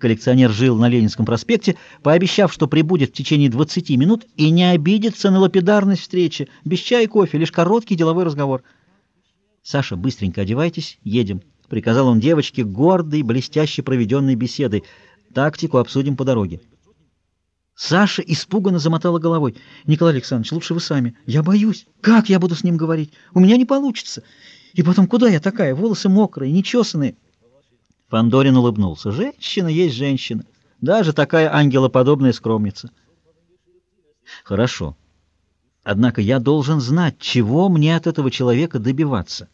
Коллекционер жил на Ленинском проспекте, пообещав, что прибудет в течение 20 минут и не обидится на лапидарность встречи, без чая и кофе, лишь короткий деловой разговор. «Саша, быстренько одевайтесь, едем», — приказал он девочке гордой, блестяще проведенной беседой. «Тактику обсудим по дороге». Саша испуганно замотала головой. «Николай Александрович, лучше вы сами. Я боюсь. Как я буду с ним говорить? У меня не получится. И потом, куда я такая? Волосы мокрые, нечесанные». Фандорин улыбнулся. Женщина есть женщина. Даже такая ангелоподобная скромница. Хорошо. Однако я должен знать, чего мне от этого человека добиваться.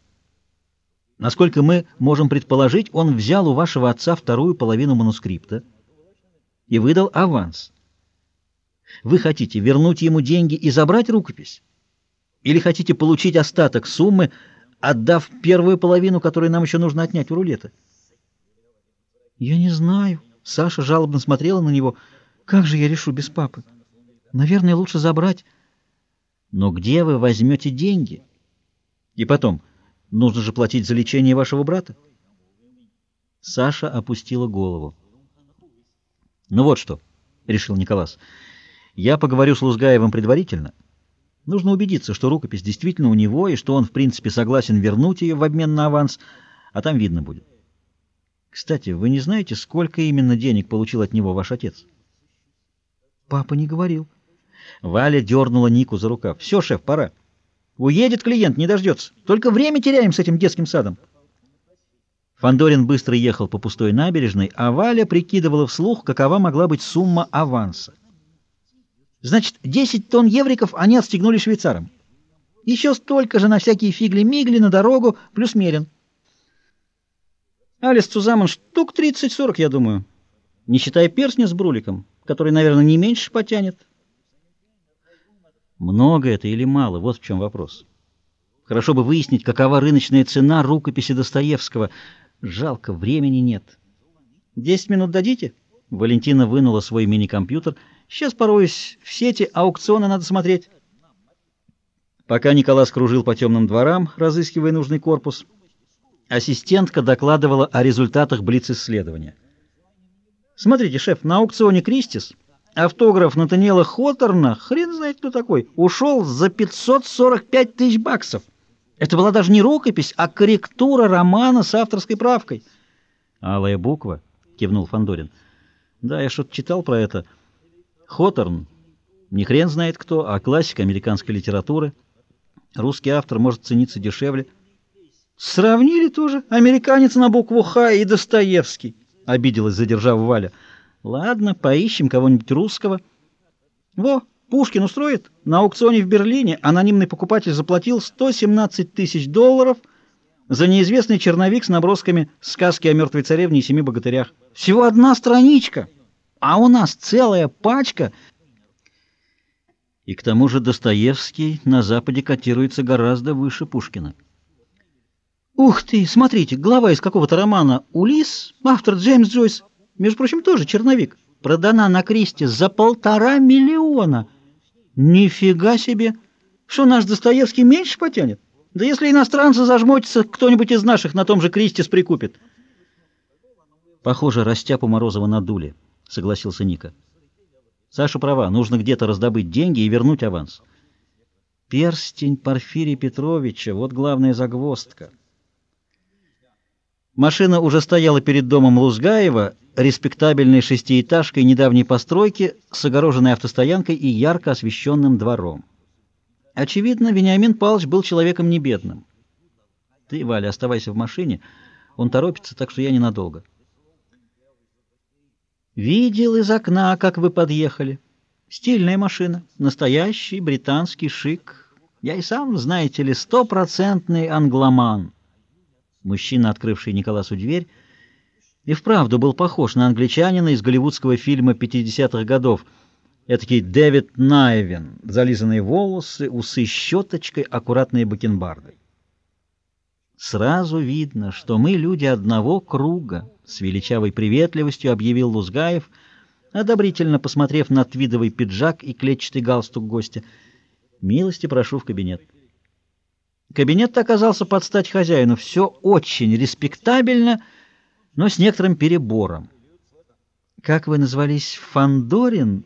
Насколько мы можем предположить, он взял у вашего отца вторую половину манускрипта и выдал аванс. Вы хотите вернуть ему деньги и забрать рукопись? Или хотите получить остаток суммы, отдав первую половину, которую нам еще нужно отнять у рулета? «Я не знаю». Саша жалобно смотрела на него. «Как же я решу без папы? Наверное, лучше забрать». «Но где вы возьмете деньги? И потом, нужно же платить за лечение вашего брата». Саша опустила голову. «Ну вот что», — решил Николас, — «я поговорю с Лузгаевым предварительно. Нужно убедиться, что рукопись действительно у него и что он, в принципе, согласен вернуть ее в обмен на аванс, а там видно будет». Кстати, вы не знаете, сколько именно денег получил от него ваш отец? Папа не говорил. Валя дернула Нику за рукав. Все, шеф, пора. Уедет клиент, не дождется. Только время теряем с этим детским садом. Фандорин быстро ехал по пустой набережной, а Валя прикидывала вслух, какова могла быть сумма аванса. Значит, 10 тонн евриков они отстегнули швейцарам. Еще столько же на всякие фигли-мигли, на дорогу, плюс мерен. Алис Цузаман штук 30-40, я думаю. Не считая перстня с бруликом, который, наверное, не меньше потянет. Много это или мало? Вот в чем вопрос. Хорошо бы выяснить, какова рыночная цена рукописи Достоевского. Жалко, времени нет. Десять минут дадите? Валентина вынула свой мини-компьютер. Сейчас пороюсь в сети, аукционы надо смотреть. Пока Николас кружил по темным дворам, разыскивая нужный корпус, Ассистентка докладывала о результатах блиц-исследования. Смотрите, шеф, на аукционе Кристис автограф Натаниэла Хоторна, хрен знает кто такой, ушел за 545 тысяч баксов. Это была даже не рукопись, а корректура романа с авторской правкой. «Алая буква?» — кивнул Фандорин. «Да, я что-то читал про это. Хоторн, не хрен знает кто, а классик американской литературы. Русский автор может цениться дешевле». Сравнили тоже. Американец на букву «Х» и Достоевский. Обиделась, задержав Валя. Ладно, поищем кого-нибудь русского. Во, Пушкин устроит. На аукционе в Берлине анонимный покупатель заплатил 117 тысяч долларов за неизвестный черновик с набросками сказки о мертвой царевне и семи богатырях. Всего одна страничка, а у нас целая пачка. И к тому же Достоевский на Западе котируется гораздо выше Пушкина. Ух ты, смотрите, глава из какого-то романа «Улис», автор Джеймс Джойс, между прочим, тоже черновик, продана на Кристи за полтора миллиона. Нифига себе! Что наш Достоевский меньше потянет? Да если иностранцы зажмотятся, кто-нибудь из наших на том же Кристис прикупит. Похоже, Растяпу Морозова надули, согласился Ника. Саша права, нужно где-то раздобыть деньги и вернуть аванс. Перстень Порфирия Петровича, вот главная загвоздка. Машина уже стояла перед домом Лузгаева, респектабельной шестиэтажкой недавней постройки с огороженной автостоянкой и ярко освещенным двором. Очевидно, Вениамин Павлович был человеком небедным. Ты, Валя, оставайся в машине. Он торопится, так что я ненадолго. Видел из окна, как вы подъехали. Стильная машина, настоящий британский шик. Я и сам, знаете ли, стопроцентный англоман. Мужчина, открывший Николасу дверь, и вправду был похож на англичанина из голливудского фильма 50-х годов. Этакий Дэвид Найвен, зализанные волосы, усы щеточкой, аккуратные бакенбарды. «Сразу видно, что мы люди одного круга», — с величавой приветливостью объявил Лузгаев, одобрительно посмотрев на твидовый пиджак и клетчатый галстук гостя. «Милости прошу в кабинет». Кабинет оказался под стать хозяину. Все очень респектабельно, но с некоторым перебором. Как вы назвались? Фандорин?